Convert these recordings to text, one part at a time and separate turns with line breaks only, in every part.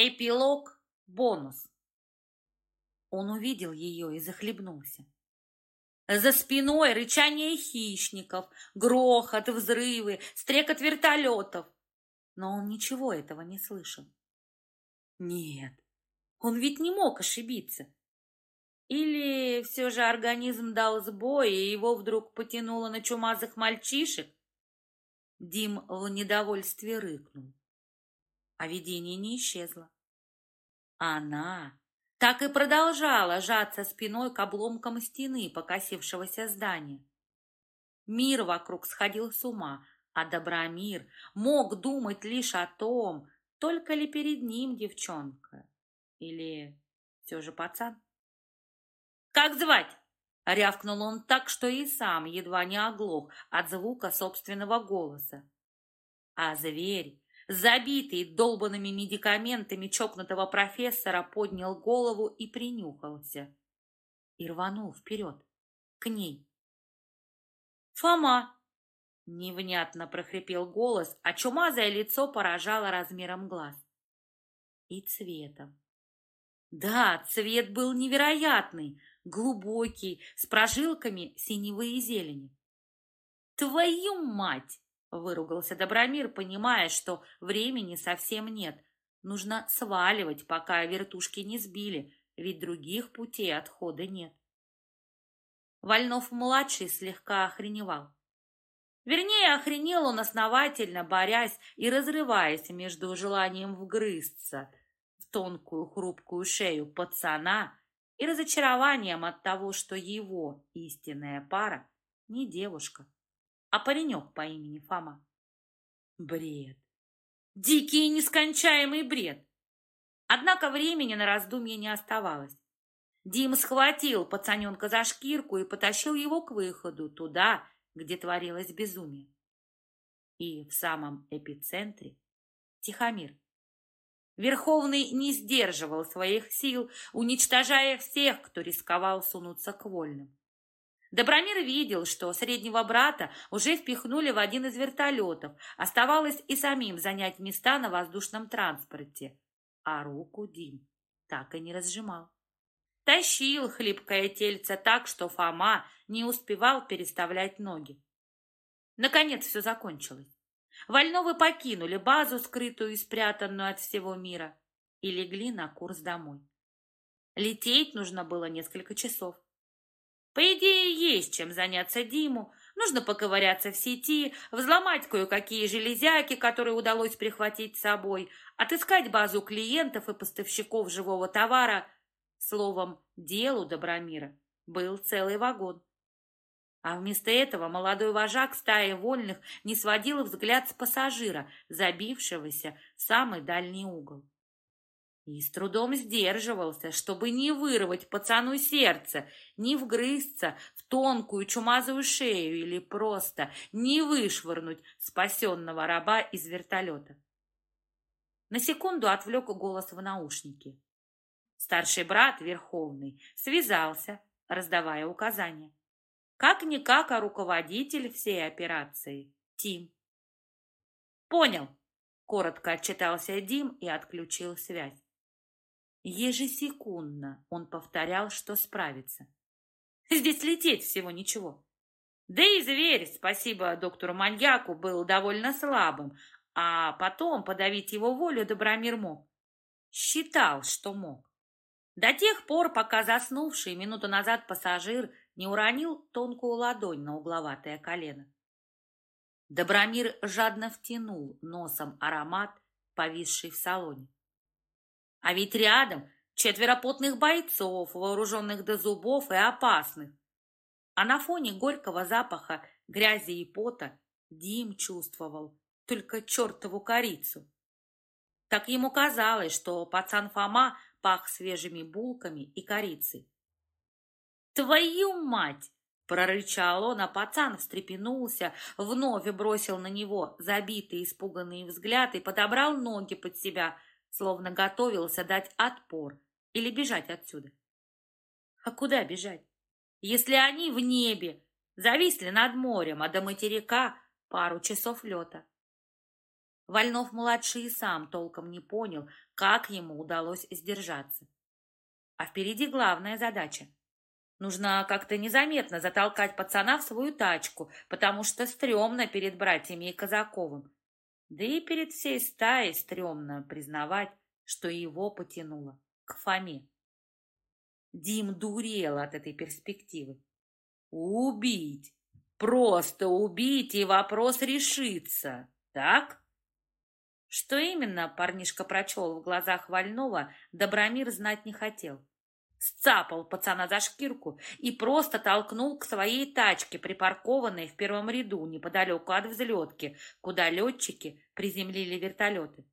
Эпилог бонус. Он увидел ее и захлебнулся. За спиной рычание хищников, грохот, взрывы, стрекот вертолетов. Но он ничего этого не слышал. Нет, он ведь не мог ошибиться. Или все же организм дал сбой, и его вдруг потянуло на чумазых мальчишек? Дим в недовольстве рыкнул а видение не исчезло. Она так и продолжала жаться спиной к обломкам стены покосившегося здания. Мир вокруг сходил с ума, а Добромир мог думать лишь о том, только ли перед ним девчонка или все же пацан. «Как звать?» — рявкнул он так, что и сам едва не оглох от звука собственного голоса. А зверь забитый долбанными медикаментами чокнутого профессора, поднял голову и принюхался. И рванул вперед, к ней. «Фома!» — невнятно прохрипел голос, а чумазое лицо поражало размером глаз. И цветом. Да, цвет был невероятный, глубокий, с прожилками синевы и зелени. «Твою мать!» Выругался Добромир, понимая, что времени совсем нет. Нужно сваливать, пока вертушки не сбили, ведь других путей отхода нет. Вольнов-младший слегка охреневал. Вернее, охренел он основательно, борясь и разрываясь между желанием вгрызться в тонкую хрупкую шею пацана и разочарованием от того, что его истинная пара не девушка а паренек по имени Фома. Бред. Дикий и нескончаемый бред. Однако времени на раздумье не оставалось. Дим схватил пацаненка за шкирку и потащил его к выходу, туда, где творилось безумие. И в самом эпицентре Тихомир. Верховный не сдерживал своих сил, уничтожая всех, кто рисковал сунуться к вольным. Добромир видел, что среднего брата уже впихнули в один из вертолетов. Оставалось и самим занять места на воздушном транспорте. А руку Дим так и не разжимал. Тащил хлипкое тельце так, что Фома не успевал переставлять ноги. Наконец все закончилось. Вольновы покинули базу, скрытую и спрятанную от всего мира, и легли на курс домой. Лететь нужно было несколько часов. По идее, есть чем заняться Диму. Нужно поковыряться в сети, взломать кое-какие железяки, которые удалось прихватить с собой, отыскать базу клиентов и поставщиков живого товара. Словом, делу Добромира был целый вагон. А вместо этого молодой вожак стаи вольных не сводил взгляд с пассажира, забившегося в самый дальний угол и с трудом сдерживался, чтобы не вырвать пацану сердце, не вгрызться в тонкую чумазую шею или просто не вышвырнуть спасенного раба из вертолета. На секунду отвлек голос в наушнике. Старший брат Верховный связался, раздавая указания. Как-никак, а руководитель всей операции — Тим. «Понял», — коротко отчитался Дим и отключил связь. Ежесекундно он повторял, что справится. Здесь лететь всего ничего. Да и зверь, спасибо доктору-маньяку, был довольно слабым, а потом подавить его волю Добромир мог. Считал, что мог. До тех пор, пока заснувший минуту назад пассажир не уронил тонкую ладонь на угловатое колено. Добромир жадно втянул носом аромат, повисший в салоне. А ведь рядом четверо потных бойцов, вооруженных до зубов и опасных. А на фоне горького запаха грязи и пота Дим чувствовал только чертову корицу. Так ему казалось, что пацан Фома пах свежими булками и корицей. «Твою мать!» — прорычал он, а пацан встрепенулся, вновь бросил на него забитый испуганный взгляд и подобрал ноги под себя, словно готовился дать отпор или бежать отсюда. А куда бежать, если они в небе, зависли над морем, а до материка пару часов лета? Вольнов-младший сам толком не понял, как ему удалось сдержаться. А впереди главная задача. Нужно как-то незаметно затолкать пацана в свою тачку, потому что стрёмно перед братьями и Казаковым. Да и перед всей стаей стрёмно признавать, что его потянуло к Фоме. Дим дурел от этой перспективы. Убить! Просто убить, и вопрос решится. Так? Что именно парнишка прочел в глазах Вольного, Добромир знать не хотел. Сцапал пацана за шкирку и просто толкнул к своей тачке, припаркованной в первом ряду неподалеку от взлетки, куда летчики приземлили вертолеты.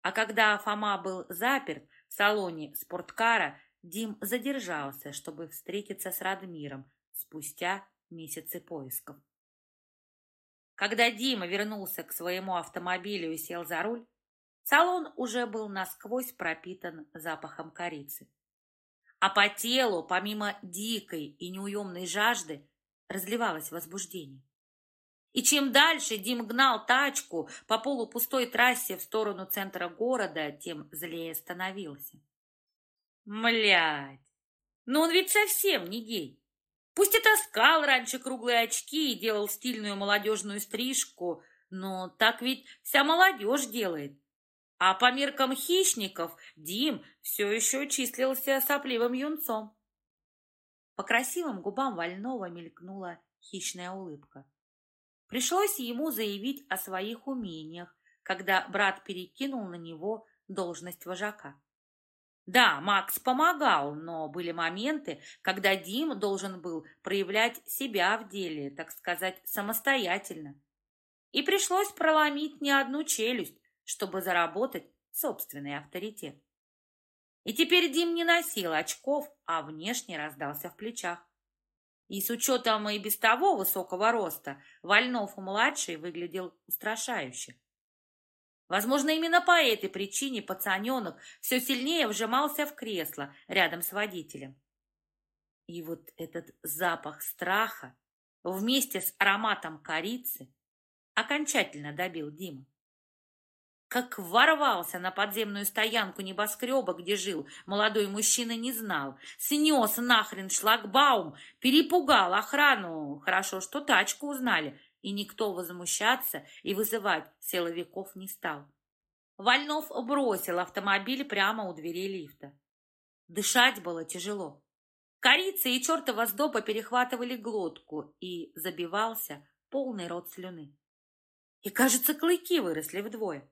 А когда Фома был заперт в салоне спорткара, Дим задержался, чтобы встретиться с Радмиром спустя месяцы поисков. Когда Дима вернулся к своему автомобилю и сел за руль, салон уже был насквозь пропитан запахом корицы. А по телу, помимо дикой и неуемной жажды, разливалось возбуждение. И чем дальше Дим гнал тачку по полупустой трассе в сторону центра города, тем злее становился. Млядь, ну он ведь совсем не гей. Пусть и таскал раньше круглые очки и делал стильную молодежную стрижку, но так ведь вся молодежь делает. А по меркам хищников Дим все еще числился сопливым юнцом. По красивым губам Вольного мелькнула хищная улыбка. Пришлось ему заявить о своих умениях, когда брат перекинул на него должность вожака. Да, Макс помогал, но были моменты, когда Дим должен был проявлять себя в деле, так сказать, самостоятельно. И пришлось проломить не одну челюсть, чтобы заработать собственный авторитет. И теперь Дим не носил очков, а внешне раздался в плечах. И с учетом и без того высокого роста, Вольнов-младший выглядел устрашающе. Возможно, именно по этой причине пацаненок все сильнее вжимался в кресло рядом с водителем. И вот этот запах страха вместе с ароматом корицы окончательно добил Дима. Как ворвался на подземную стоянку небоскреба, где жил молодой мужчина, не знал. Снес нахрен шлагбаум, перепугал охрану. Хорошо, что тачку узнали, и никто возмущаться и вызывать силовиков не стал. Вольнов бросил автомобиль прямо у двери лифта. Дышать было тяжело. Корица и чертова сдоба перехватывали глотку, и забивался полный рот слюны. И, кажется, клыки выросли вдвое.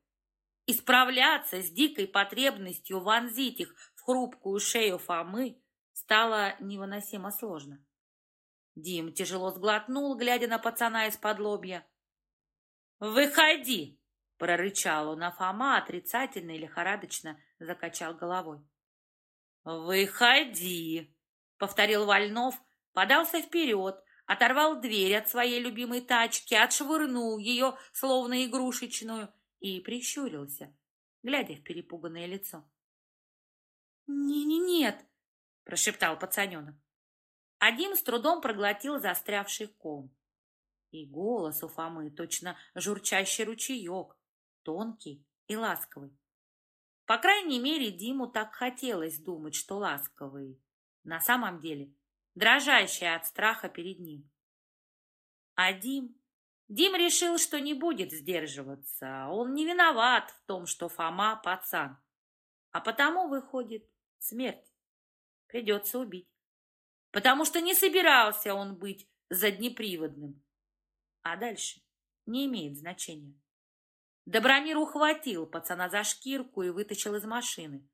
Исправляться с дикой потребностью вонзить их в хрупкую шею Фомы стало невыносимо сложно. Дим тяжело сглотнул, глядя на пацана из-под лобья. «Выходи!» — прорычал он, а Фома отрицательно и лихорадочно закачал головой. «Выходи!» — повторил Вольнов, подался вперед, оторвал дверь от своей любимой тачки, отшвырнул ее, словно игрушечную, и прищурился, глядя в перепуганное лицо. «Не-не-нет!» — прошептал пацаненок. Один с трудом проглотил застрявший ком. И голос у Фомы точно журчащий ручеек, тонкий и ласковый. По крайней мере, Диму так хотелось думать, что ласковый. На самом деле, дрожащий от страха перед ним. А Дим... Дим решил, что не будет сдерживаться. Он не виноват в том, что Фома пацан. А потому, выходит, смерть. Придется убить потому что не собирался он быть заднеприводным. А дальше не имеет значения. Добромир ухватил пацана за шкирку и вытащил из машины.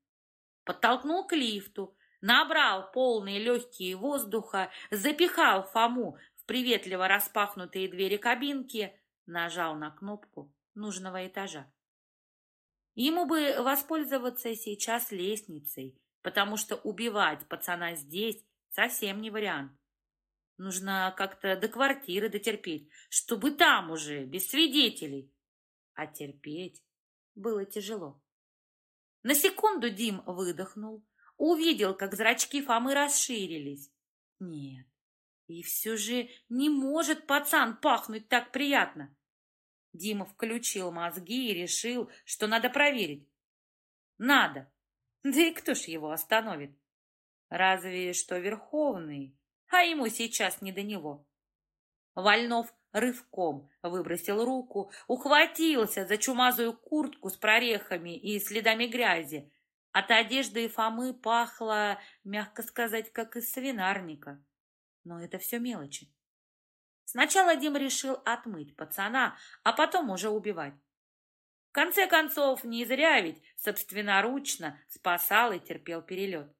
Подтолкнул к лифту, набрал полные легкие воздуха, запихал Фому приветливо распахнутые двери кабинки, нажал на кнопку нужного этажа. Ему бы воспользоваться сейчас лестницей, потому что убивать пацана здесь Совсем не вариант. Нужно как-то до квартиры дотерпеть, чтобы там уже, без свидетелей. А терпеть было тяжело. На секунду Дим выдохнул, увидел, как зрачки Фомы расширились. Нет, и все же не может пацан пахнуть так приятно. Дима включил мозги и решил, что надо проверить. Надо. Да и кто ж его остановит? Разве что Верховный, а ему сейчас не до него. Вольнов рывком выбросил руку, ухватился за чумазую куртку с прорехами и следами грязи. От одежды Фомы пахло, мягко сказать, как из свинарника. Но это все мелочи. Сначала Дим решил отмыть пацана, а потом уже убивать. В конце концов, не зря ведь собственноручно спасал и терпел перелет.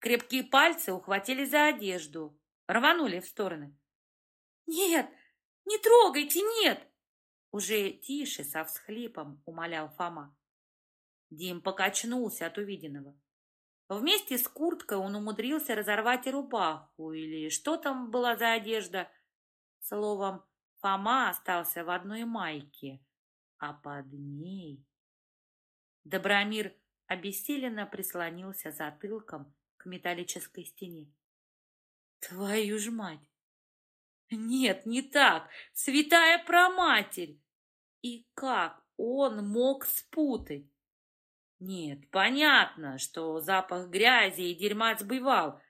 Крепкие пальцы ухватили за одежду, рванули в стороны. «Нет, не трогайте, нет!» Уже тише, со всхлипом, умолял Фома. Дим покачнулся от увиденного. Вместе с курткой он умудрился разорвать и рубаху, или что там была за одежда. Словом, Фома остался в одной майке, а под ней... Добромир обессиленно прислонился затылком к металлической стене. Твою ж мать! Нет, не так! Святая проматерь! И как он мог спутать? Нет, понятно, что запах грязи и дерьма сбывал,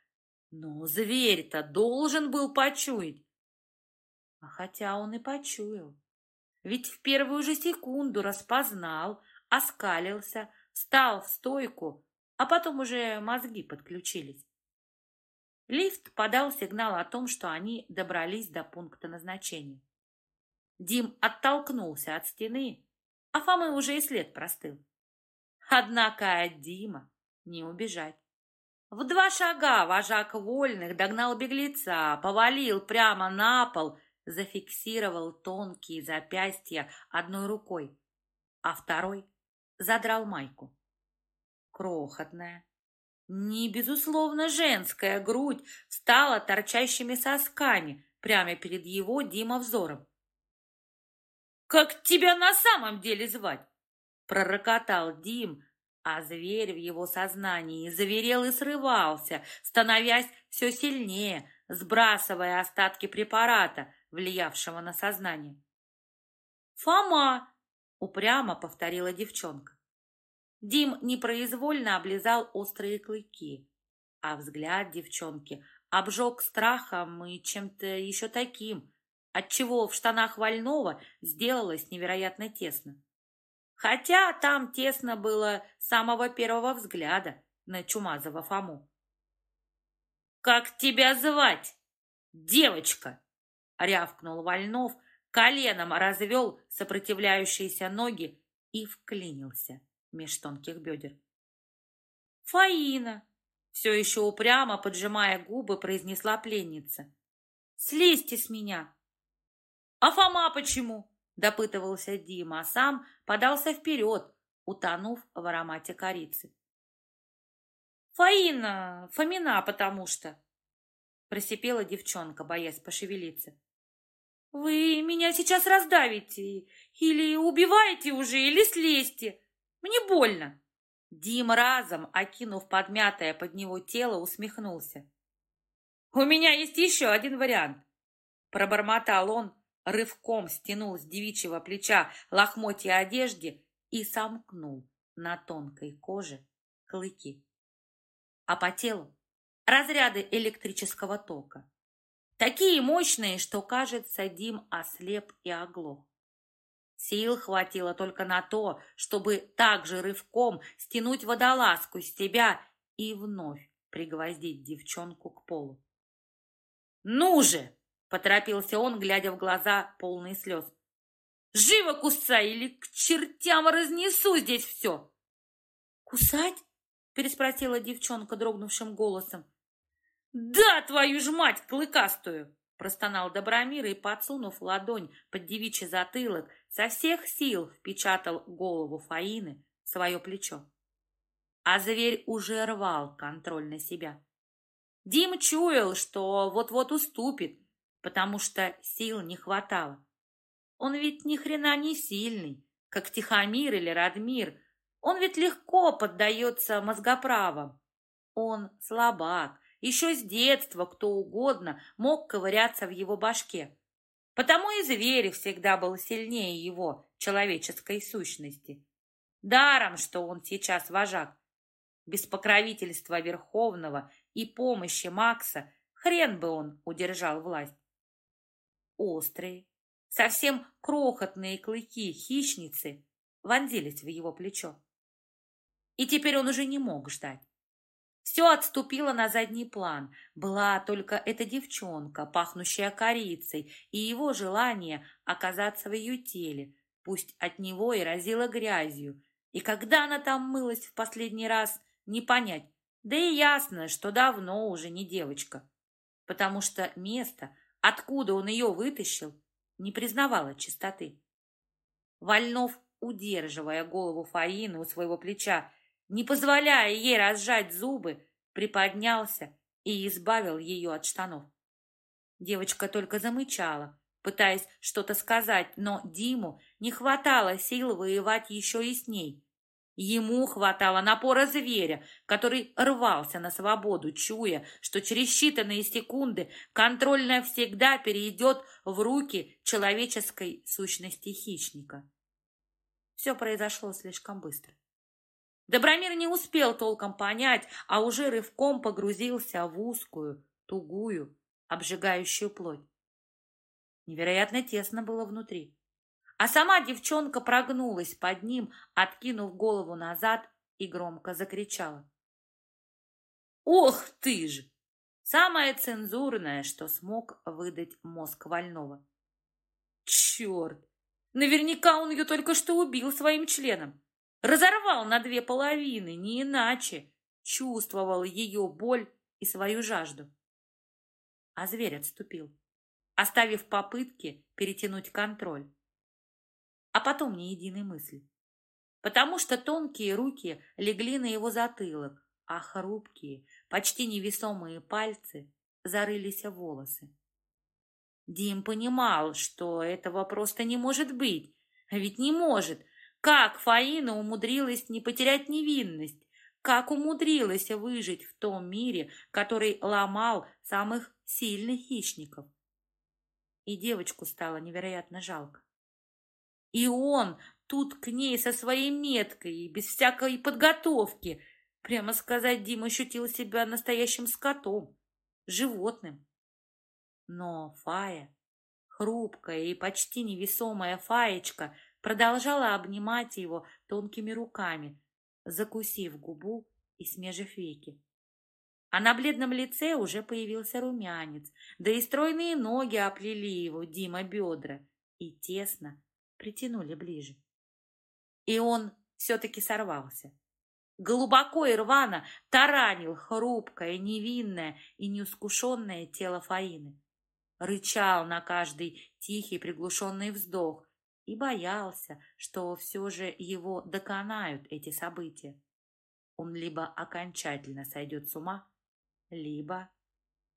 но зверь-то должен был почуять. А хотя он и почуял. Ведь в первую же секунду распознал, оскалился, встал в стойку, а потом уже мозги подключились. Лифт подал сигнал о том, что они добрались до пункта назначения. Дим оттолкнулся от стены, а Фомы уже и след простыл. Однако от Дима не убежать. В два шага вожак вольных догнал беглеца, повалил прямо на пол зафиксировал тонкие запястья одной рукой, а второй задрал майку. Крохотная, не безусловно женская грудь стала торчащими сосками прямо перед его Дима взором. «Как тебя на самом деле звать?» Пророкотал Дим, а зверь в его сознании заверел и срывался, становясь все сильнее, сбрасывая остатки препарата, влиявшего на сознание. «Фома!» — упрямо повторила девчонка. Дим непроизвольно облизал острые клыки, а взгляд девчонки обжег страхом и чем-то еще таким, отчего в штанах Вольного сделалось невероятно тесно. Хотя там тесно было с самого первого взгляда на Чумазова Фому. «Как тебя звать, девочка?» — рявкнул Вольнов, коленом развел сопротивляющиеся ноги и вклинился меж тонких бедер. «Фаина!» — все еще упрямо, поджимая губы, произнесла пленница. «Слезьте с меня!» «А Фома почему?» — допытывался Дима, а сам подался вперед, утонув в аромате корицы. «Фаина, Фомина, потому что...» — просипела девчонка, боясь пошевелиться. Вы меня сейчас раздавите. Или убиваете уже, или слезьте. Мне больно. Дим разом, окинув подмятое под него тело, усмехнулся. «У меня есть еще один вариант!» Пробормотал он, рывком стянул с девичьего плеча лохмотья одежды и сомкнул на тонкой коже клыки. А по телу разряды электрического тока. Такие мощные, что, кажется, Дим ослеп и оглох. Сил хватило только на то, чтобы также рывком стянуть водолазку с тебя и вновь пригвоздить девчонку к полу. «Ну же!» — поторопился он, глядя в глаза, полные слез. «Живо кусай, или к чертям разнесу здесь все!» «Кусать?» — переспросила девчонка дрогнувшим голосом. «Да, твою ж мать, клыкастую!» Простонал Добромир и, подсунув ладонь под девичий затылок, со всех сил впечатал голову Фаины в свое плечо. А зверь уже рвал контроль на себя. Дим чуял, что вот-вот уступит, потому что сил не хватало. Он ведь ни хрена не сильный, как Тихомир или Радмир. Он ведь легко поддается мозгоправам. Он слабак, еще с детства кто угодно мог ковыряться в его башке. Потому и зверь всегда был сильнее его человеческой сущности. Даром, что он сейчас вожак. Без покровительства Верховного и помощи Макса хрен бы он удержал власть. Острые, совсем крохотные клыки хищницы вонзились в его плечо. И теперь он уже не мог ждать. Все отступило на задний план. Была только эта девчонка, пахнущая корицей, и его желание оказаться в ее теле, пусть от него и разило грязью. И когда она там мылась в последний раз, не понять. Да и ясно, что давно уже не девочка. Потому что место, откуда он ее вытащил, не признавало чистоты. Вольнов, удерживая голову Фаины у своего плеча, не позволяя ей разжать зубы, приподнялся и избавил ее от штанов. Девочка только замычала, пытаясь что-то сказать, но Диму не хватало сил воевать еще и с ней. Ему хватало напора зверя, который рвался на свободу, чуя, что через считанные секунды контроль навсегда перейдет в руки человеческой сущности хищника. Все произошло слишком быстро. Добромир не успел толком понять, а уже рывком погрузился в узкую, тугую, обжигающую плоть. Невероятно тесно было внутри. А сама девчонка прогнулась под ним, откинув голову назад и громко закричала. «Ох ты ж!» Самое цензурное, что смог выдать мозг Вольного. «Черт! Наверняка он ее только что убил своим членом. Разорвал на две половины, не иначе. Чувствовал ее боль и свою жажду. А зверь отступил, оставив попытки перетянуть контроль. А потом ни единой мысли. Потому что тонкие руки легли на его затылок, а хрупкие, почти невесомые пальцы зарылись в волосы. Дим понимал, что этого просто не может быть. Ведь не может, как Фаина умудрилась не потерять невинность? Как умудрилась выжить в том мире, который ломал самых сильных хищников? И девочку стало невероятно жалко. И он тут к ней со своей меткой и без всякой подготовки. Прямо сказать, Дима ощутил себя настоящим скотом, животным. Но Фая, хрупкая и почти невесомая Фаечка, продолжала обнимать его тонкими руками, закусив губу и смежив веки. А на бледном лице уже появился румянец, да и стройные ноги оплели его, Дима, бедра, и тесно притянули ближе. И он все-таки сорвался. Глубоко и рвано таранил хрупкое, невинное и неускушенное тело Фаины. Рычал на каждый тихий приглушенный вздох, и боялся, что все же его доконают эти события. Он либо окончательно сойдет с ума, либо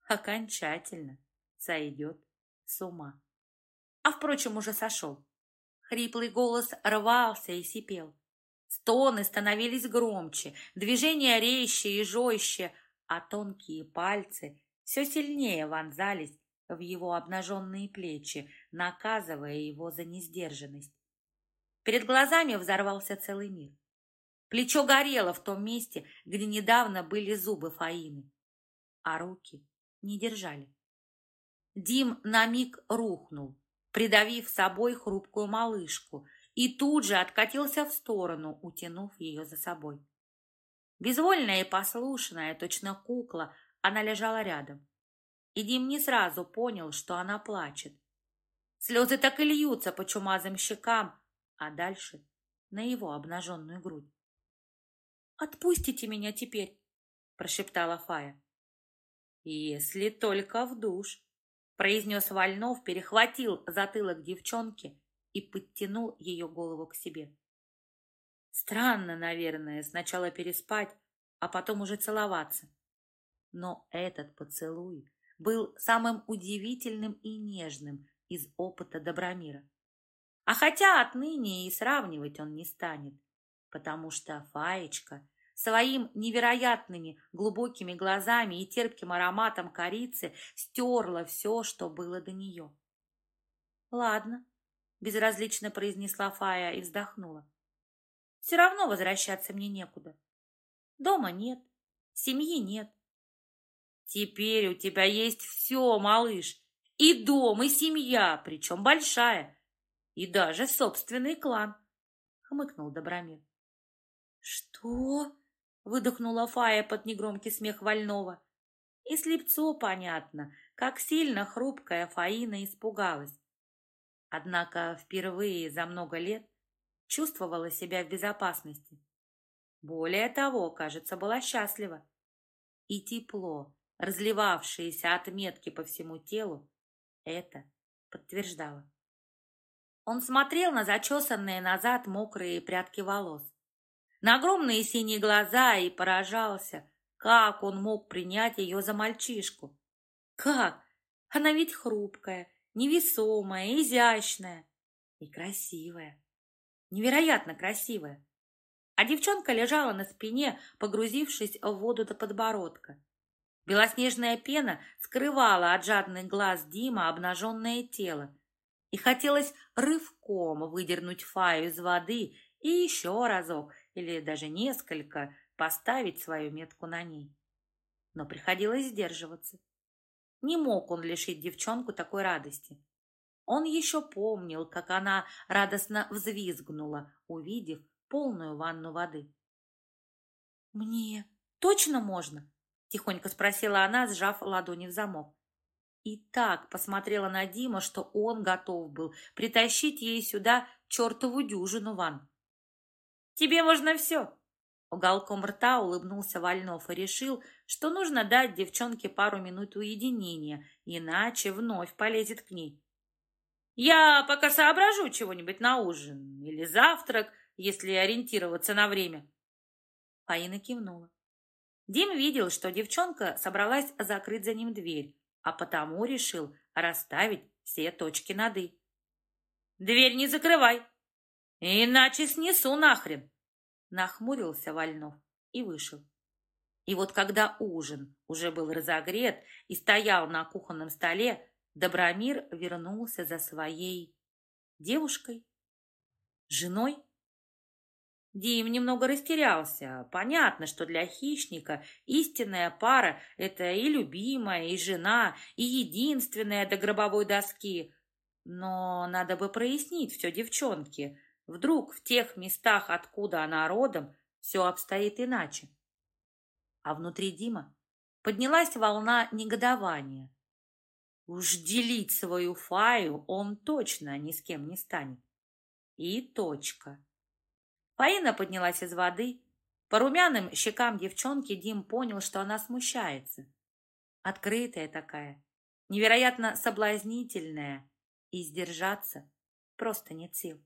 окончательно сойдет с ума. А, впрочем, уже сошел. Хриплый голос рвался и сипел. Стоны становились громче, движения резче и жестче, а тонкие пальцы все сильнее вонзались в его обнаженные плечи, наказывая его за несдержанность. Перед глазами взорвался целый мир. Плечо горело в том месте, где недавно были зубы Фаины, а руки не держали. Дим на миг рухнул, придавив собой хрупкую малышку, и тут же откатился в сторону, утянув ее за собой. Безвольная и послушная, точно кукла, она лежала рядом и Дим не сразу понял, что она плачет. Слезы так и льются по чумазым щекам, а дальше на его обнаженную грудь. «Отпустите меня теперь!» – прошептала Фая. «Если только в душ!» – произнес Вольнов, перехватил затылок девчонки и подтянул ее голову к себе. Странно, наверное, сначала переспать, а потом уже целоваться. Но этот поцелуй был самым удивительным и нежным из опыта Добромира. А хотя отныне и сравнивать он не станет, потому что Фаечка своим невероятными глубокими глазами и терпким ароматом корицы стерла все, что было до нее. Ладно, безразлично произнесла Фая и вздохнула. Все равно возвращаться мне некуда. Дома нет, семьи нет. Теперь у тебя есть все, малыш, и дом, и семья, причем большая, и даже собственный клан, хмыкнул Добромир. Что? Выдохнула Фая под негромкий смех Вольного. И слепцу понятно, как сильно хрупкая Фаина испугалась. Однако впервые за много лет чувствовала себя в безопасности. Более того, кажется, была счастлива. И тепло, разливавшееся от метки по всему телу, это подтверждало. Он смотрел на зачесанные назад мокрые прядки волос, на огромные синие глаза и поражался, как он мог принять ее за мальчишку? Как? Она ведь хрупкая, невесомая, изящная и красивая. Невероятно красивая. А девчонка лежала на спине, погрузившись в воду до подбородка. Белоснежная пена скрывала от жадных глаз Дима обнаженное тело. И хотелось рывком выдернуть Фаю из воды и еще разок, или даже несколько, поставить свою метку на ней. Но приходилось сдерживаться. Не мог он лишить девчонку такой радости. Он еще помнил, как она радостно взвизгнула, увидев полную ванну воды. «Мне точно можно?» — тихонько спросила она, сжав ладони в замок. И так посмотрела на Дима, что он готов был притащить ей сюда чертову дюжину ванн. «Тебе можно все!» Уголком рта улыбнулся Вольнов и решил, что нужно дать девчонке пару минут уединения, иначе вновь полезет к ней. «Я пока соображу чего-нибудь на ужин или завтрак, если ориентироваться на время». Фаина кивнула. Дим видел, что девчонка собралась закрыть за ним дверь, а потому решил расставить все точки над «и». «Дверь не закрывай, иначе снесу нахрен!» Нахмурился Вольнов и вышел. И вот когда ужин уже был разогрет и стоял на кухонном столе, Добромир вернулся за своей девушкой, женой. Дим немного растерялся. Понятно, что для хищника истинная пара — это и любимая, и жена, и единственная до гробовой доски. Но надо бы прояснить все девчонке. Вдруг в тех местах, откуда она родом, все обстоит иначе. А внутри Дима поднялась волна негодования. Уж делить свою фаю он точно ни с кем не станет. И точка. Фаина поднялась из воды. По румяным щекам девчонки Дим понял, что она смущается. Открытая такая, невероятно соблазнительная, и сдержаться просто нет сил.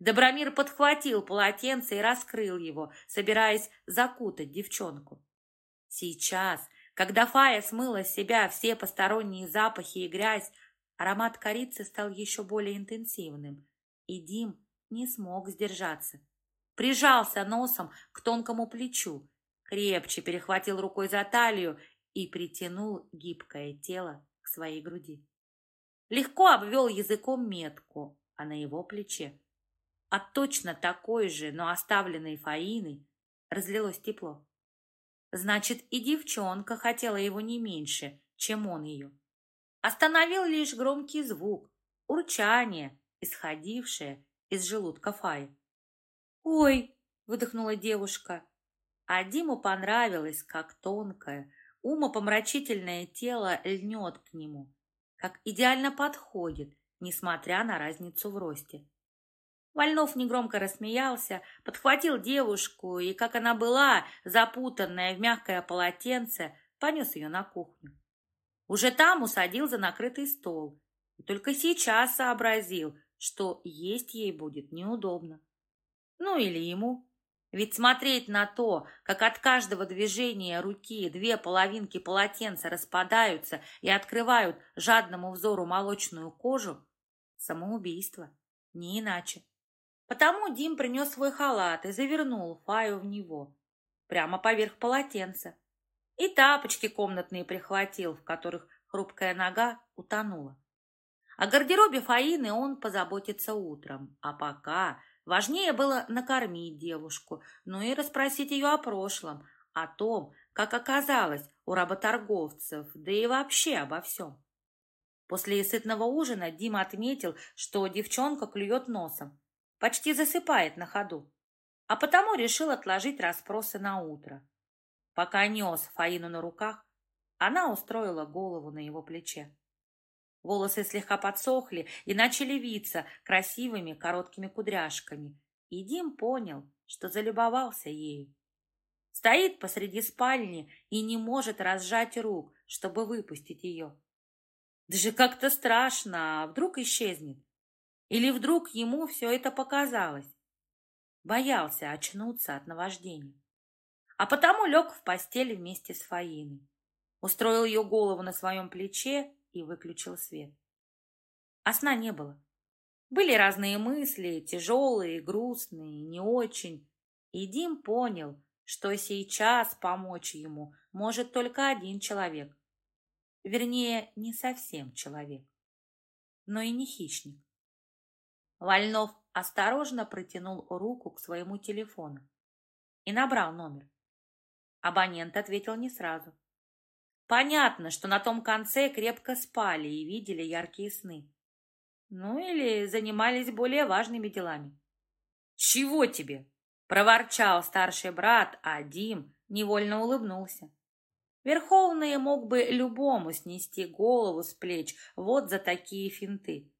Добромир подхватил полотенце и раскрыл его, собираясь закутать девчонку. Сейчас, когда Фая смыла с себя все посторонние запахи и грязь, аромат корицы стал еще более интенсивным, и Дим не смог сдержаться. Прижался носом к тонкому плечу, крепче перехватил рукой за талию и притянул гибкое тело к своей груди. Легко обвел языком метку, а на его плече от точно такой же, но оставленной Фаиной, разлилось тепло. Значит, и девчонка хотела его не меньше, чем он ее. Остановил лишь громкий звук, урчание, исходившее из желудка Фаи. «Ой!» — выдохнула девушка. А Диму понравилось, как тонкое, умопомрачительное тело льнет к нему, как идеально подходит, несмотря на разницу в росте. Вольнов негромко рассмеялся, подхватил девушку и, как она была, запутанная в мягкое полотенце, понес ее на кухню. Уже там усадил за накрытый стол. И только сейчас сообразил, что есть ей будет неудобно. Ну или ему. Ведь смотреть на то, как от каждого движения руки две половинки полотенца распадаются и открывают жадному взору молочную кожу, самоубийство, не иначе. Потому Дим принес свой халат и завернул Фаю в него, прямо поверх полотенца. И тапочки комнатные прихватил, в которых хрупкая нога утонула. О гардеробе Фаины он позаботится утром, а пока важнее было накормить девушку, ну и расспросить ее о прошлом, о том, как оказалось у работорговцев, да и вообще обо всем. После сытного ужина Дима отметил, что девчонка клюет носом, почти засыпает на ходу, а потому решил отложить расспросы на утро. Пока нес Фаину на руках, она устроила голову на его плече. Волосы слегка подсохли и начали виться красивыми короткими кудряшками, и Дим понял, что залюбовался ею. Стоит посреди спальни и не может разжать рук, чтобы выпустить ее. Даже как-то страшно, а вдруг исчезнет? Или вдруг ему все это показалось? Боялся очнуться от наваждения. А потому лег в постель вместе с Фаиной. Устроил ее голову на своем плече и выключил свет. А сна не было. Были разные мысли, тяжелые, грустные, не очень. И Дим понял, что сейчас помочь ему может только один человек. Вернее, не совсем человек, но и не хищник. Вольнов осторожно протянул руку к своему телефону и набрал номер. Абонент ответил не сразу. Понятно, что на том конце крепко спали и видели яркие сны. Ну или занимались более важными делами. «Чего тебе?» – проворчал старший брат, а Дим невольно улыбнулся. Верховный мог бы любому снести голову с плеч вот за такие финты.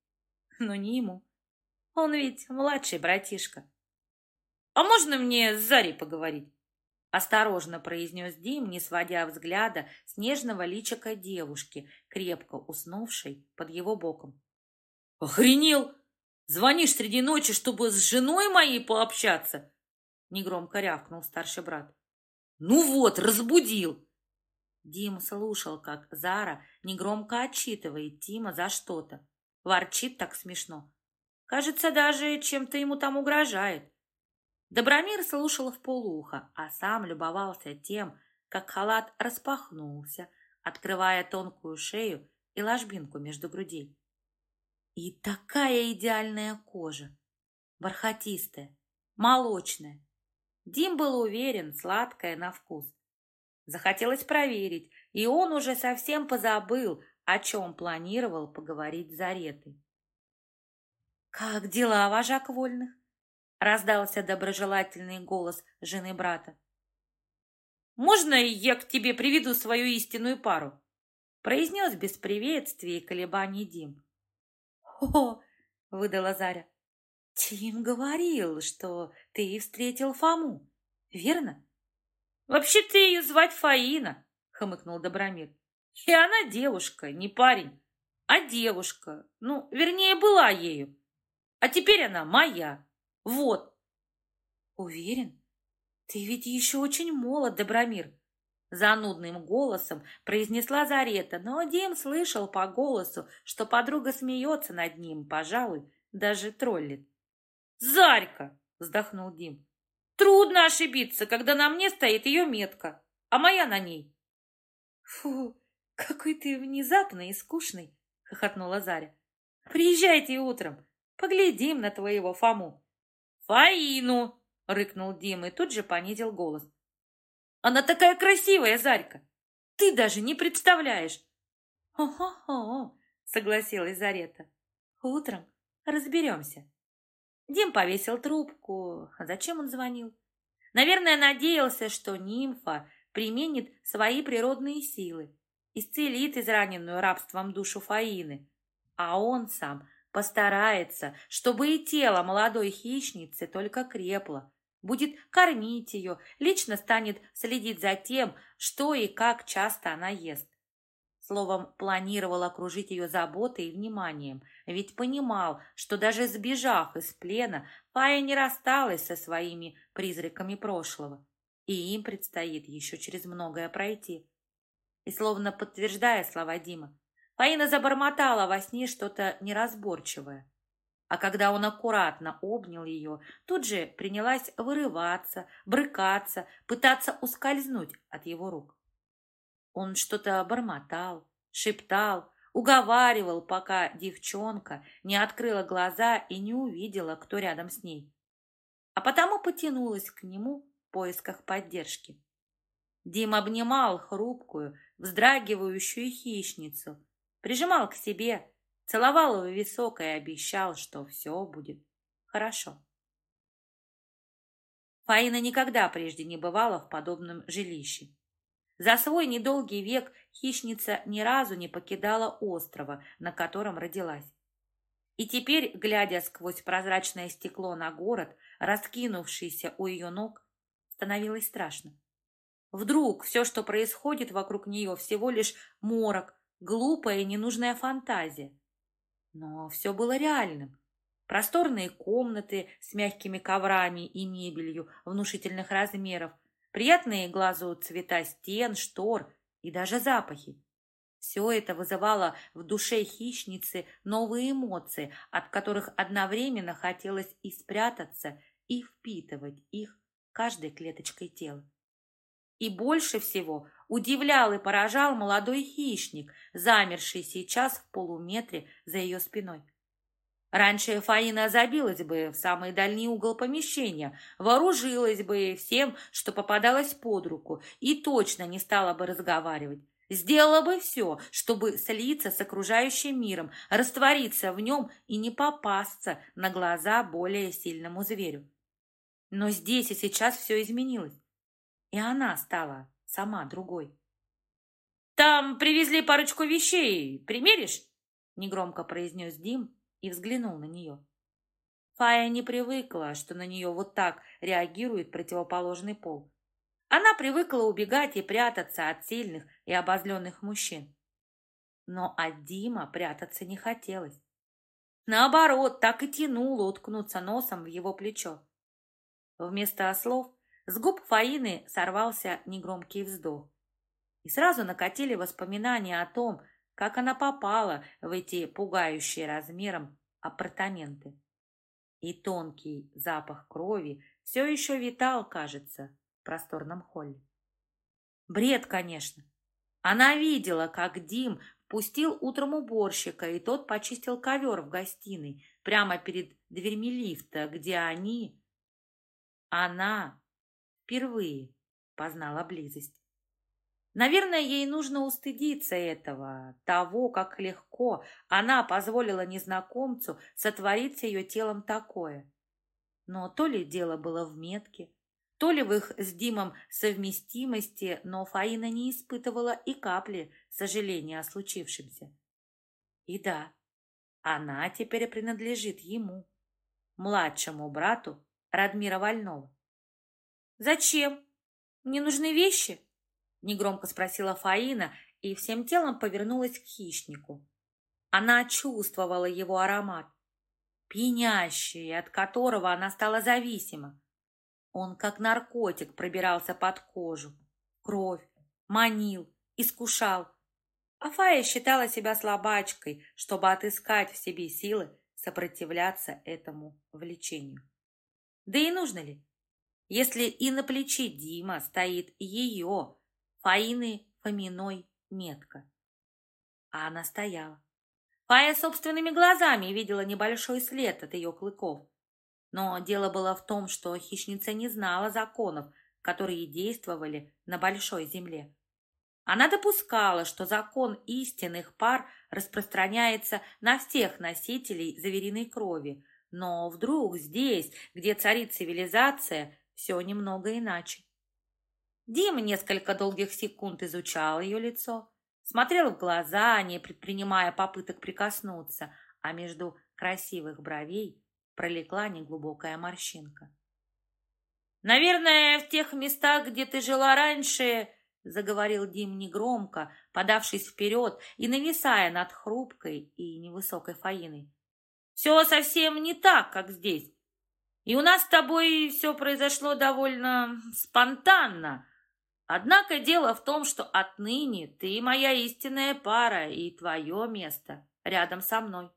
Но не ему. Он ведь младший братишка. «А можно мне с Зарей поговорить?» Осторожно произнес Дим, не сводя взгляда с нежного личика девушки, крепко уснувшей под его боком. «Охренел! Звонишь среди ночи, чтобы с женой моей пообщаться?» Негромко рявкнул старший брат. «Ну вот, разбудил!» Дим слушал, как Зара негромко отчитывает Тима за что-то. Ворчит так смешно. Кажется, даже чем-то ему там угрожает. Добромир слушал в полухо, а сам любовался тем, как халат распахнулся, открывая тонкую шею и ложбинку между грудей. И такая идеальная кожа, бархатистая, молочная. Дим был уверен, сладкая на вкус. Захотелось проверить, и он уже совсем позабыл, о чем планировал поговорить с Заретой. «Как дела, вожак вольных?» — раздался доброжелательный голос жены брата. «Можно я к тебе приведу свою истинную пару?» — произнес без приветствия и колебаний Дим. «О!» — выдала Заря. «Тим говорил, что ты встретил Фому, верно?» «Вообще-то ее звать Фаина», — хмыкнул Добромир. «И она девушка, не парень, а девушка. Ну, вернее, была ею. А теперь она моя. Вот». «Уверен? Ты ведь еще очень молод, Добромир», — занудным голосом произнесла Зарета, но Дим слышал по голосу, что подруга смеется над ним, пожалуй, даже троллит. «Зарька!» — вздохнул Дим. Трудно ошибиться, когда на мне стоит ее метка, а моя на ней. Фу, какой ты внезапный и скучный, хохотнула Заря. Приезжайте утром, поглядим на твоего Фому. Фаину, рыкнул Дима и тут же понизил голос. Она такая красивая, Зарька. Ты даже не представляешь. Хо-хо-хо, согласилась Зарета. Утром разберемся. Дим повесил трубку. А зачем он звонил? Наверное, надеялся, что нимфа применит свои природные силы, исцелит израненную рабством душу Фаины, а он сам постарается, чтобы и тело молодой хищницы только крепло, будет кормить ее, лично станет следить за тем, что и как часто она ест. Словом, планировал окружить ее заботой и вниманием, ведь понимал, что даже сбежав из плена, Фая не рассталась со своими призраками прошлого, и им предстоит еще через многое пройти. И словно подтверждая слова Дима, Фаина забормотала во сне что-то неразборчивое. А когда он аккуратно обнял ее, тут же принялась вырываться, брыкаться, пытаться ускользнуть от его рук. Он что-то бормотал, шептал, уговаривал, пока девчонка не открыла глаза и не увидела, кто рядом с ней. А потому потянулась к нему в поисках поддержки. Дим обнимал хрупкую, вздрагивающую хищницу, прижимал к себе, целовал его висок и обещал, что все будет хорошо. Фаина никогда прежде не бывала в подобном жилище. За свой недолгий век хищница ни разу не покидала острова, на котором родилась. И теперь, глядя сквозь прозрачное стекло на город, раскинувшийся у ее ног, становилось страшно. Вдруг все, что происходит вокруг нее, всего лишь морок, глупая и ненужная фантазия. Но все было реальным. Просторные комнаты с мягкими коврами и мебелью внушительных размеров – приятные глазу цвета стен, штор и даже запахи. Все это вызывало в душе хищницы новые эмоции, от которых одновременно хотелось и спрятаться, и впитывать их каждой клеточкой тела. И больше всего удивлял и поражал молодой хищник, замерший сейчас в полуметре за ее спиной. Раньше Фаина забилась бы в самый дальний угол помещения, вооружилась бы всем, что попадалось под руку, и точно не стала бы разговаривать. Сделала бы все, чтобы слиться с окружающим миром, раствориться в нем и не попасться на глаза более сильному зверю. Но здесь и сейчас все изменилось, и она стала сама другой. «Там привезли парочку вещей, примеришь?» — негромко произнес Дим, и взглянул на нее. Фая не привыкла, что на нее вот так реагирует противоположный пол. Она привыкла убегать и прятаться от сильных и обозленных мужчин. Но от Дима прятаться не хотелось. Наоборот, так и тянуло уткнуться носом в его плечо. Вместо слов с губ Фаины сорвался негромкий вздох. И сразу накатили воспоминания о том, как она попала в эти пугающие размером апартаменты. И тонкий запах крови все еще витал, кажется, в просторном холле. Бред, конечно. Она видела, как Дим пустил утром уборщика, и тот почистил ковер в гостиной, прямо перед дверьми лифта, где они... Она впервые познала близость. Наверное, ей нужно устыдиться этого, того, как легко она позволила незнакомцу сотворить с ее телом такое. Но то ли дело было в метке, то ли в их с Димом совместимости, но Фаина не испытывала и капли сожаления о случившемся. И да, она теперь принадлежит ему, младшему брату Радмира Вольнова. «Зачем? Мне нужны вещи?» Негромко спросила Фаина и всем телом повернулась к хищнику. Она чувствовала его аромат, пьянящий, от которого она стала зависима. Он, как наркотик, пробирался под кожу, кровь, манил, искушал. А считала себя слабачкой, чтобы отыскать в себе силы сопротивляться этому влечению. Да и нужно ли? Если и на плече Дима стоит ее, Фаины Фоминой метка. А она стояла. Фая собственными глазами видела небольшой след от ее клыков. Но дело было в том, что хищница не знала законов, которые действовали на большой земле. Она допускала, что закон истинных пар распространяется на всех носителей звериной крови, но вдруг здесь, где царит цивилизация, все немного иначе. Дима несколько долгих секунд изучал ее лицо, смотрел в глаза, не предпринимая попыток прикоснуться, а между красивых бровей пролегла неглубокая морщинка. «Наверное, в тех местах, где ты жила раньше...» — заговорил Дим негромко, подавшись вперед и нависая над хрупкой и невысокой Фаиной. «Все совсем не так, как здесь. И у нас с тобой все произошло довольно спонтанно, Однако дело в том, что отныне ты моя истинная пара, и твое место рядом со мной.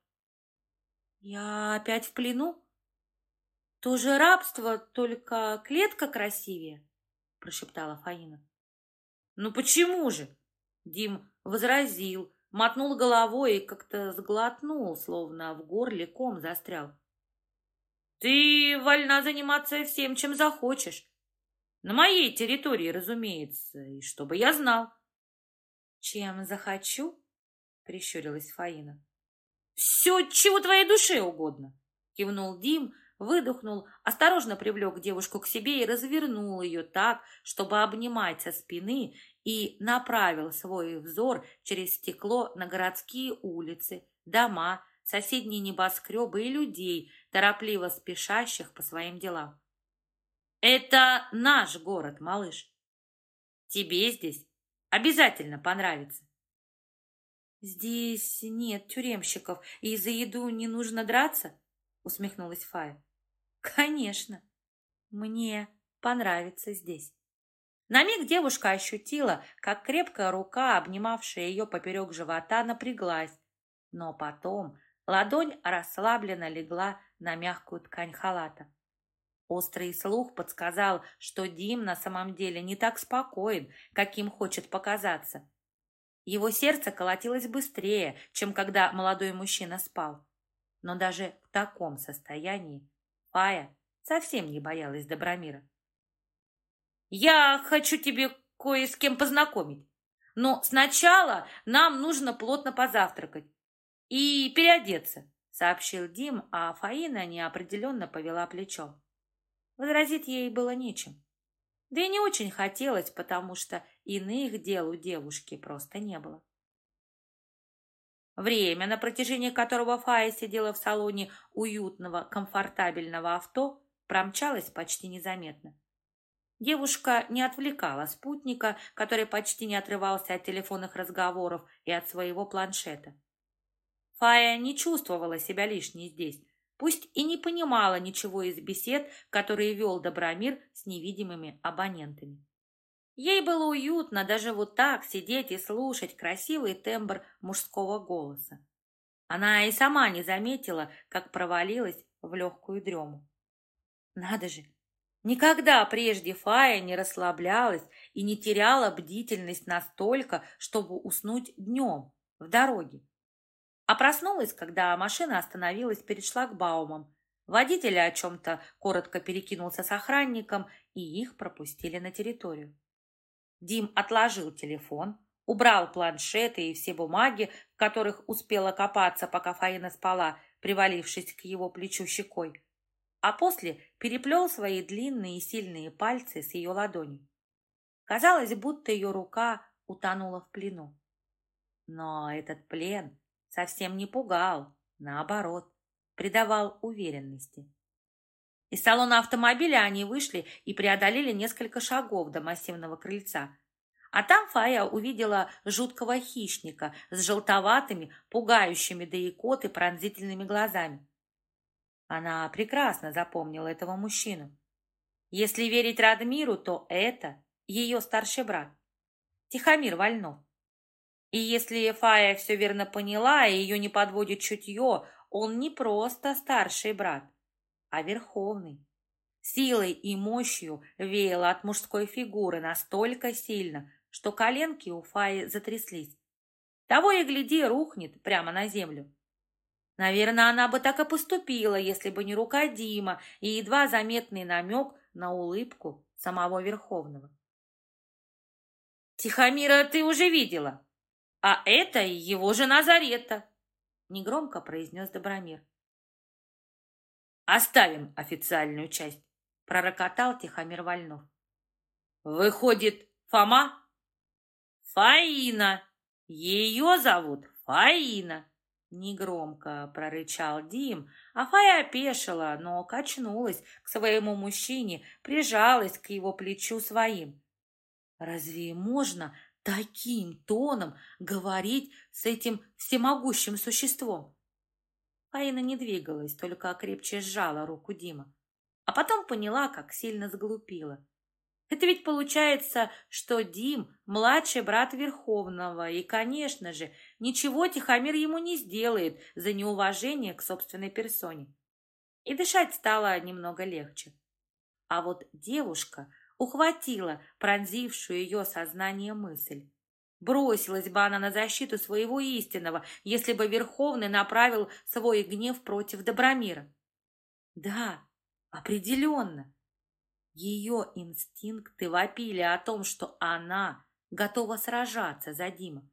Я опять в плену? То же рабство, только клетка красивее, прошептала Фаина. Ну почему же? Дим возразил, мотнул головой и как-то сглотнул, словно в горле ком застрял. «Ты вольна заниматься всем, чем захочешь. На моей территории, разумеется, и чтобы я знал».
«Чем захочу?» — прищурилась Фаина.
«Все, чего твоей душе угодно!» — кивнул Дим, выдохнул, осторожно привлек девушку к себе и развернул ее так, чтобы обнимать со спины, и направил свой взор через стекло на городские улицы, дома, соседние небоскребы и людей, торопливо спешащих по своим делам. «Это наш город, малыш. Тебе здесь обязательно понравится».
«Здесь нет тюремщиков, и за еду не нужно драться?» — усмехнулась Фая. «Конечно, мне понравится здесь». На миг девушка ощутила, как крепкая рука, обнимавшая ее поперек живота, напряглась, но потом ладонь расслабленно легла на мягкую ткань халата. Острый слух подсказал, что Дим на самом деле не так спокоен, каким хочет показаться. Его сердце колотилось быстрее, чем когда молодой мужчина спал. Но даже в таком состоянии Фая совсем не боялась Добромира.
«Я хочу тебе кое с кем познакомить, но сначала нам нужно плотно позавтракать и переодеться», сообщил Дим, а Фаина неопределенно повела плечом. Возразить ей было нечем. Да и не очень хотелось, потому что иных дел у девушки просто не было. Время, на протяжении которого Фая сидела в салоне уютного, комфортабельного авто, промчалось почти незаметно. Девушка не отвлекала спутника, который почти не отрывался от телефонных разговоров и от своего планшета. Фая не чувствовала себя лишней здесь, пусть и не понимала ничего из бесед, которые вел Добромир с невидимыми абонентами. Ей было уютно даже вот так сидеть и слушать красивый тембр мужского голоса. Она и сама не заметила, как провалилась в легкую дрему. Надо же, никогда прежде Фая не расслаблялась и не теряла бдительность настолько, чтобы уснуть днем в дороге. А проснулась, когда машина остановилась перед шлагбаумом. Водитель о чем-то коротко перекинулся с охранником, и их пропустили на территорию. Дим отложил телефон, убрал планшеты и все бумаги, в которых успела копаться, пока Фаина спала, привалившись к его плечу щекой, а после переплел свои длинные и сильные пальцы с ее ладонью. Казалось, будто ее рука утонула в плену. Но этот плен совсем не пугал, наоборот, придавал уверенности. Из салона автомобиля они вышли и преодолели несколько шагов до массивного крыльца. А там Фая увидела жуткого хищника с желтоватыми, пугающими до икоты пронзительными глазами. Она прекрасно запомнила этого мужчину. Если верить Радмиру, то это ее старший брат, Тихомир Вольнов. И если Фая все верно поняла, и ее не подводит чутье, он не просто старший брат, а верховный. Силой и мощью веяло от мужской фигуры настолько сильно, что коленки у Фаи затряслись. Того и гляди, рухнет прямо на землю. Наверное, она бы так и поступила, если бы не рука Дима и едва заметный намек на улыбку самого Верховного. «Тихомира ты уже видела, а это его жена Зарета», — негромко произнес Добромир. Оставим официальную часть, пророкотал Тихомир Вольнов. Выходит, Фома? Фаина. Ее зовут Фаина. Негромко прорычал Дим, а Фая опешила, но качнулась к своему мужчине, прижалась к его плечу своим. Разве можно таким тоном говорить с этим всемогущим существом? Аина не двигалась, только крепче сжала руку Дима. А потом поняла, как сильно сглупила. Это ведь получается, что Дим – младший брат Верховного, и, конечно же, ничего Тихомир ему не сделает за неуважение к собственной персоне. И дышать стало немного легче. А вот девушка ухватила пронзившую ее сознание мысль. Бросилась бы она на защиту своего истинного, если бы Верховный направил свой гнев против Добромира. Да, определенно. Ее инстинкты вопили о том, что она готова сражаться за Дима,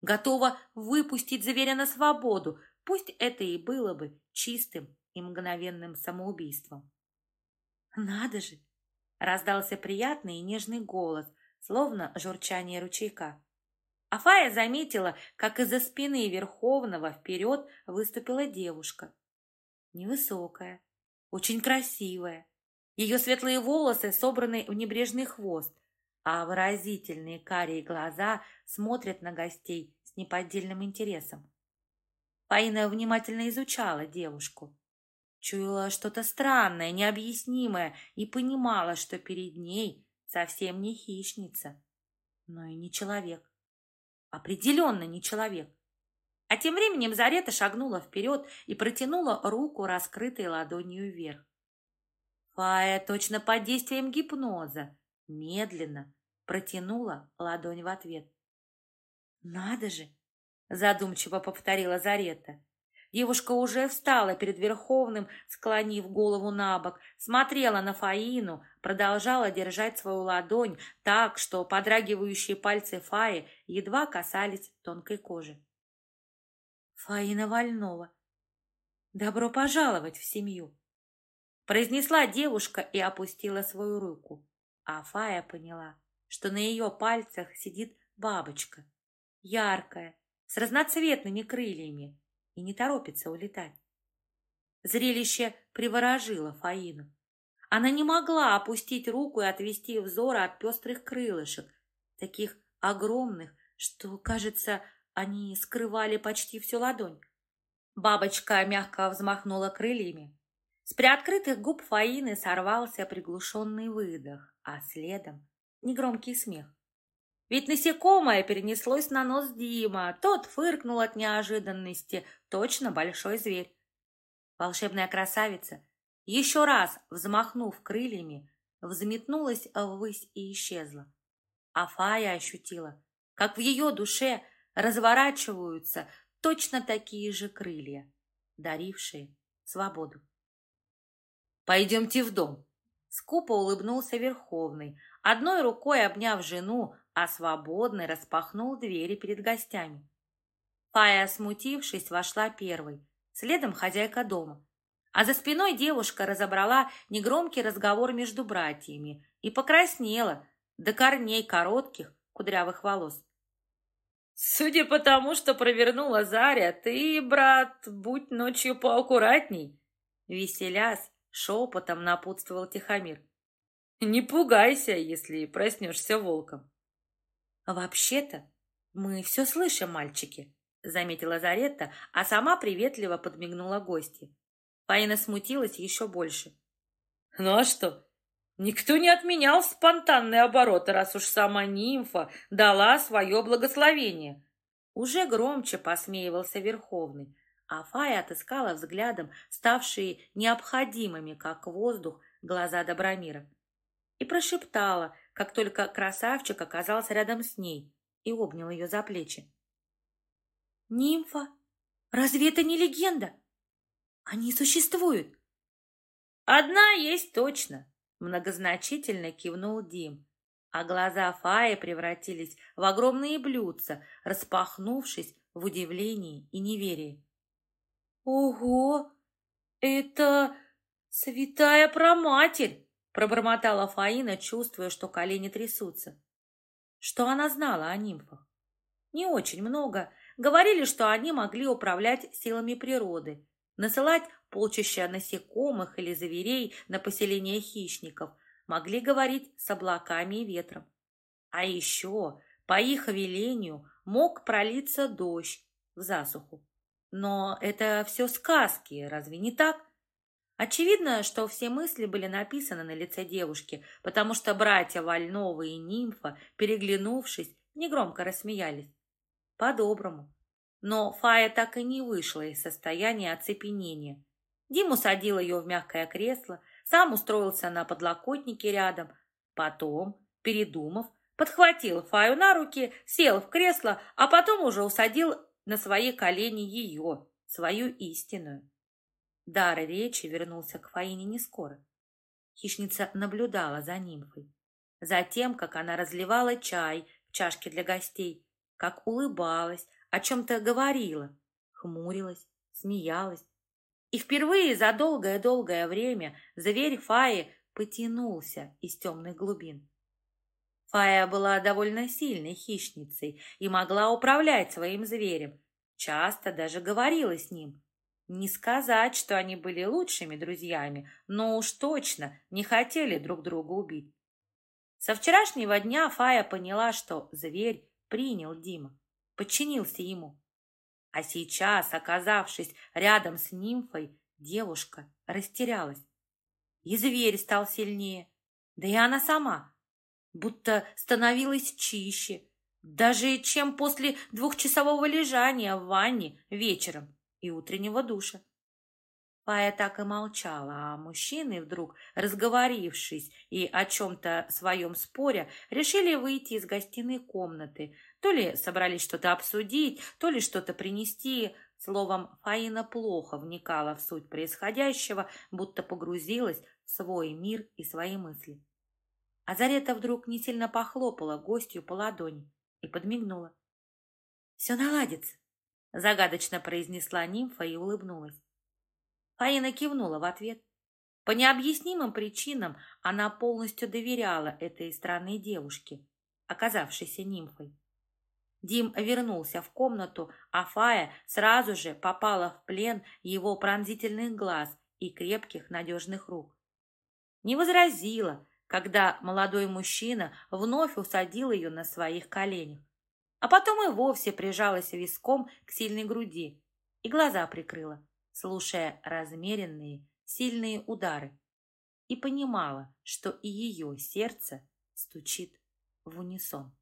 готова выпустить зверя на свободу, пусть это и было бы чистым и мгновенным самоубийством. «Надо же!» — раздался приятный и нежный голос, словно журчание ручейка. Афая заметила, как из-за спины Верховного вперед выступила девушка. Невысокая, очень красивая. Ее светлые волосы собраны в небрежный хвост, а выразительные карие глаза смотрят на гостей с неподдельным интересом. Фаина внимательно изучала девушку. Чуяла что-то странное, необъяснимое и понимала, что перед ней совсем не хищница, но и не человек. Определенно не человек. А тем временем Зарета шагнула вперед и протянула руку, раскрытой ладонью вверх. Фая точно под действием гипноза медленно протянула ладонь в ответ. «Надо же!» — задумчиво повторила Зарета. Девушка уже встала перед Верховным, склонив голову на бок, смотрела на Фаину, продолжала держать свою ладонь так, что подрагивающие пальцы Фаи едва касались тонкой кожи. «Фаина Вольнова, добро пожаловать в семью!» произнесла девушка и опустила свою руку. А Фая поняла, что на ее пальцах сидит бабочка, яркая, с разноцветными крыльями, и не торопится улетать. Зрелище приворожило Фаину. Она не могла опустить руку и отвести взор от пестрых крылышек, таких огромных, что, кажется, они скрывали почти всю ладонь. Бабочка мягко взмахнула крыльями. С приоткрытых губ Фаины сорвался приглушенный выдох, а следом негромкий смех. Ведь насекомое перенеслось на нос Дима. Тот фыркнул от неожиданности. Точно большой зверь. Волшебная красавица, еще раз взмахнув крыльями, взметнулась ввысь и исчезла. А Фая ощутила, как в ее душе разворачиваются точно такие же крылья, дарившие свободу. «Пойдемте в дом», — скупо улыбнулся Верховный, одной рукой обняв жену, а свободный распахнул двери перед гостями. Фая, смутившись, вошла первой, следом хозяйка дома. А за спиной девушка разобрала негромкий разговор между братьями и покраснела до корней коротких кудрявых волос. «Судя по тому, что провернула Заря, ты, брат, будь ночью поаккуратней!» Веселясь, шепотом напутствовал Тихомир. «Не пугайся, если проснешься волком!» «Вообще-то мы все слышим, мальчики», — заметила Заретта, а сама приветливо подмигнула гости. Фаина смутилась еще больше. «Ну а что? Никто не отменял спонтанные обороты, раз уж сама нимфа дала свое благословение». Уже громче посмеивался Верховный, а Фая отыскала взглядом ставшие необходимыми, как воздух, глаза Добромира. И прошептала, как только красавчик оказался рядом с ней и обнял ее за плечи. «Нимфа? Разве это не легенда? Они существуют!» «Одна есть точно!» — многозначительно кивнул Дим, а глаза Фаи превратились в огромные блюдца, распахнувшись в удивлении и неверии. «Ого! Это святая проматерь!» Пробормотала Фаина, чувствуя, что колени трясутся. Что она знала о нимфах? Не очень много. Говорили, что они могли управлять силами природы, насылать полчища насекомых или зверей на поселение хищников, могли говорить с облаками и ветром. А еще, по их велению, мог пролиться дождь в засуху. Но это все сказки, разве не так? Очевидно, что все мысли были написаны на лице девушки, потому что братья Вольнова и Нимфа, переглянувшись, негромко рассмеялись. По-доброму. Но Фая так и не вышла из состояния оцепенения. Дим усадил ее в мягкое кресло, сам устроился на подлокотнике рядом. Потом, передумав, подхватил Фаю на руки, сел в кресло, а потом уже усадил на свои колени ее, свою истинную. Дар речи вернулся к Фаине не скоро. Хищница наблюдала за нимфой, за тем, как она разливала чай в чашке для гостей, как улыбалась, о чем-то говорила, хмурилась, смеялась. И впервые за долгое-долгое время зверь Фаи потянулся из темных глубин. Фая была довольно сильной хищницей и могла управлять своим зверем, часто даже говорила с ним. Не сказать, что они были лучшими друзьями, но уж точно не хотели друг друга убить. Со вчерашнего дня Фая поняла, что зверь принял Дима, подчинился ему. А сейчас, оказавшись рядом с нимфой, девушка растерялась. И зверь стал сильнее, да и она сама, будто становилась чище, даже чем после двухчасового лежания в ванне вечером и утреннего душа. Фая так и молчала, а мужчины вдруг, разговорившись и о чем-то своем споре, решили выйти из гостиной комнаты. То ли собрались что-то обсудить, то ли что-то принести. Словом, Фаина плохо вникала в суть происходящего, будто погрузилась в свой мир и свои мысли. А Зарета вдруг не сильно похлопала гостью по ладони и подмигнула. «Все наладится», — загадочно произнесла нимфа и улыбнулась. Фаина кивнула в ответ. По необъяснимым причинам она полностью доверяла этой странной девушке, оказавшейся нимфой. Дим вернулся в комнату, а Фая сразу же попала в плен его пронзительных глаз и крепких надежных рук. Не возразила, когда молодой мужчина вновь усадил ее на своих коленях, а потом и вовсе прижалась виском к сильной груди и глаза прикрыла слушая размеренные, сильные удары, и понимала, что и ее сердце стучит в унисон.